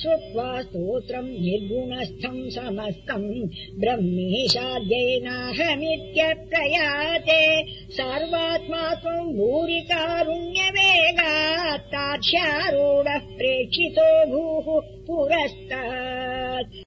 श्रुत्वा स्तोत्रम् निर्गुणस्थम् समस्तम् ब्रह्मेशाद्यैनाहमित्यप्रयाते सर्वात्मा त्वम् भूरिकारुण्यवेगात्ताक्ष्यारूढः प्रेक्षितो भूः पुरस्तात्